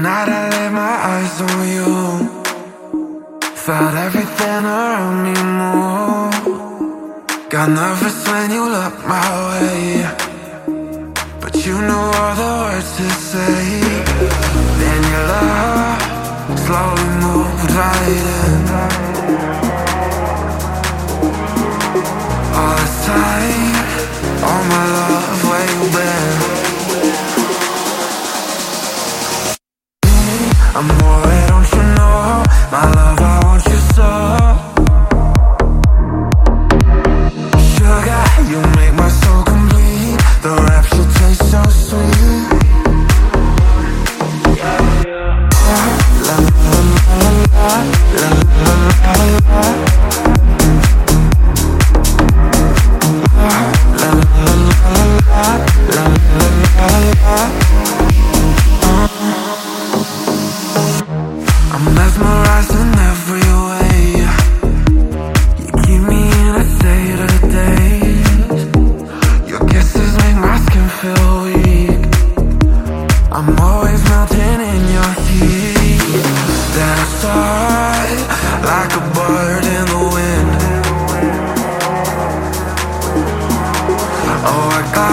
Night I laid my eyes on you? Felt everything around me move Got nervous when you looked my way. But you knew all the words to say. Then your love slowly moved right in. you make my